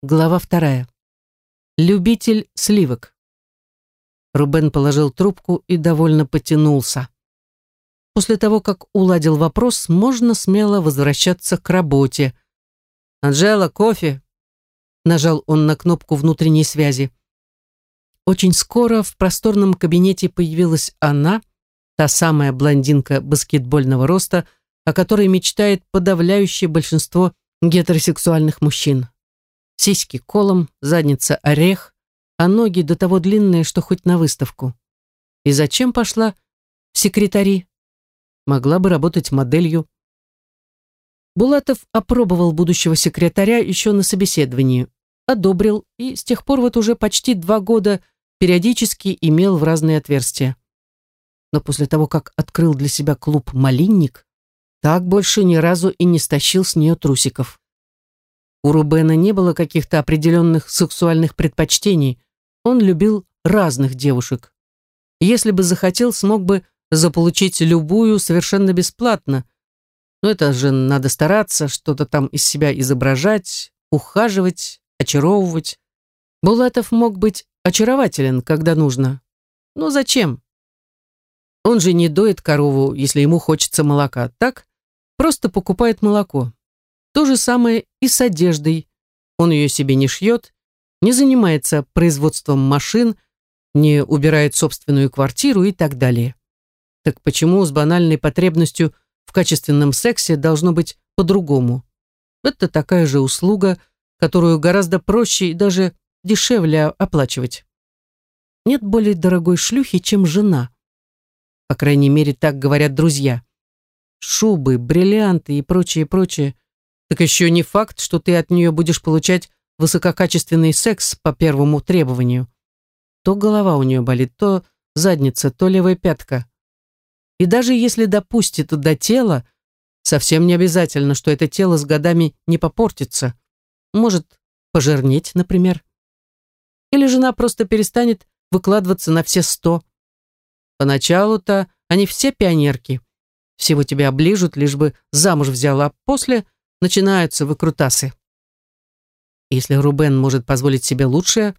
Глава вторая. Любитель сливок. Рубен положил трубку и довольно потянулся. После того, как уладил вопрос, можно смело возвращаться к работе. «Анжела, кофе!» Нажал он на кнопку внутренней связи. Очень скоро в просторном кабинете появилась она, та самая блондинка баскетбольного роста, о которой мечтает подавляющее большинство гетеросексуальных мужчин. Сиськи колом, задница орех, а ноги до того длинные, что хоть на выставку. И зачем пошла в секретари? Могла бы работать моделью. Булатов опробовал будущего секретаря еще на собеседовании, одобрил и с тех пор вот уже почти два года периодически имел в разные отверстия. Но после того, как открыл для себя клуб «Малинник», так больше ни разу и не стащил с нее трусиков. У Рубена не было каких-то определенных сексуальных предпочтений. Он любил разных девушек. Если бы захотел, смог бы заполучить любую совершенно бесплатно. Но это же надо стараться, что-то там из себя изображать, ухаживать, очаровывать. Булатов мог быть очарователен, когда нужно. Но зачем? Он же не доит корову, если ему хочется молока, так? Просто покупает молоко. То же самое и с одеждой. Он ее себе не шьет, не занимается производством машин, не убирает собственную квартиру и так далее. Так почему с банальной потребностью в качественном сексе должно быть по-другому? Это такая же услуга, которую гораздо проще и даже дешевле оплачивать. Нет более дорогой шлюхи, чем жена. По крайней мере, так говорят друзья. Шубы, бриллианты и прочее, прочее – так еще не факт, что ты от нее будешь получать высококачественный секс по первому требованию. То голова у нее болит, то задница, то левая пятка. И даже если допустит до тела, совсем не обязательно, что это тело с годами не попортится. Может, пожирнеть, например. Или жена просто перестанет выкладываться на все сто. Поначалу-то они все пионерки. Всего тебя оближут, лишь бы замуж взяла, а после – начинаются выкрутасы. Если Рубен может позволить себе лучшее,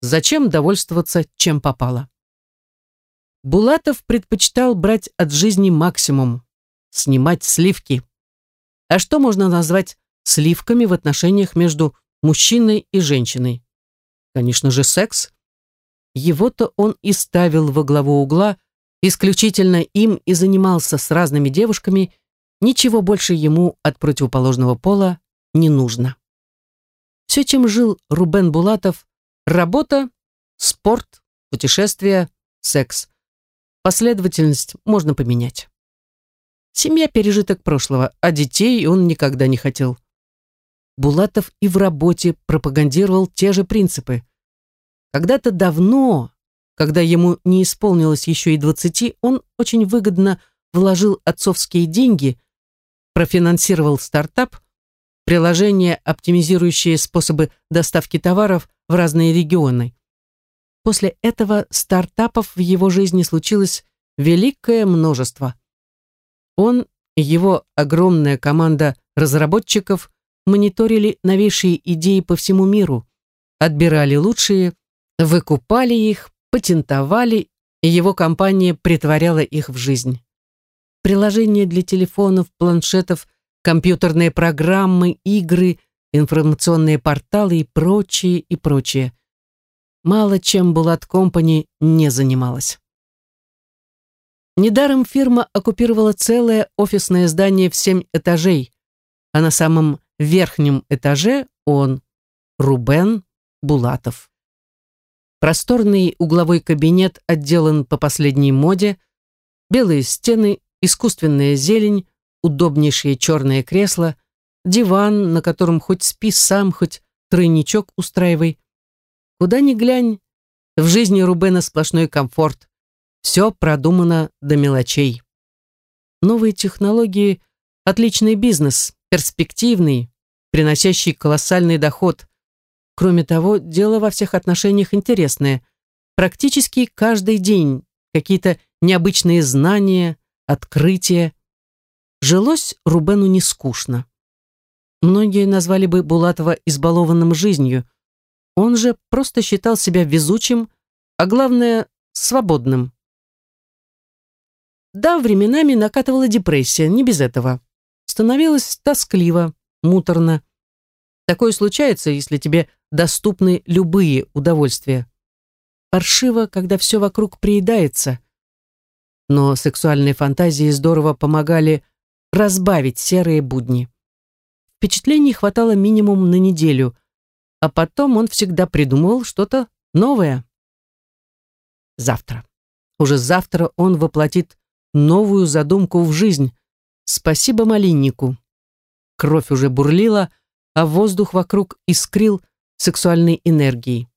зачем довольствоваться чем попало? Булатов предпочитал брать от жизни максимум, снимать сливки. А что можно назвать сливками в отношениях между мужчиной и женщиной? Конечно же, секс. Его-то он и ставил во главу угла, исключительно им и занимался с разными девушками Ничего больше ему от противоположного пола не нужно. Все, чем жил Рубен Булатов, работа, спорт, путешествия, секс. Последовательность можно поменять. Семья – пережиток прошлого, а детей он никогда не хотел. Булатов и в работе пропагандировал те же принципы. Когда-то давно, когда ему не исполнилось еще и двадцати, он очень выгодно вложил отцовские деньги профинансировал стартап, приложение, оптимизирующее способы доставки товаров в разные регионы. После этого стартапов в его жизни случилось великое множество. Он и его огромная команда разработчиков мониторили новейшие идеи по всему миру, отбирали лучшие, выкупали их, патентовали, и его компания притворяла их в жизнь приложения для телефонов, планшетов, компьютерные программы, игры, информационные порталы и прочее, и прочее. Мало чем Булат Компани не занималась. Недаром фирма оккупировала целое офисное здание в семь этажей, а на самом верхнем этаже он, Рубен Булатов. Просторный угловой кабинет отделан по последней моде, белые стены искусственная зелень, удобнейшее черное кресло, диван, на котором хоть спи сам, хоть тройничок устраивай. Куда ни глянь, в жизни Рубена сплошной комфорт. Все продумано до мелочей. Новые технологии – отличный бизнес, перспективный, приносящий колоссальный доход. Кроме того, дело во всех отношениях интересное. Практически каждый день какие-то необычные знания, открытие. Жилось Рубену не скучно. Многие назвали бы Булатова избалованным жизнью. Он же просто считал себя везучим, а главное, свободным. Да, временами накатывала депрессия, не без этого. Становилось тоскливо, муторно. Такое случается, если тебе доступны любые удовольствия. Паршиво, когда все вокруг приедается. Но сексуальные фантазии здорово помогали разбавить серые будни. Впечатлений хватало минимум на неделю, а потом он всегда придумывал что-то новое. Завтра. Уже завтра он воплотит новую задумку в жизнь. Спасибо малиннику. Кровь уже бурлила, а воздух вокруг искрил сексуальной энергией.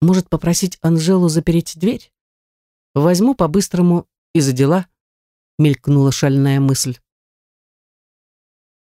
Может попросить Анжелу запереть дверь? Возьму по-быстрому и за дела, мелькнула шальная мысль.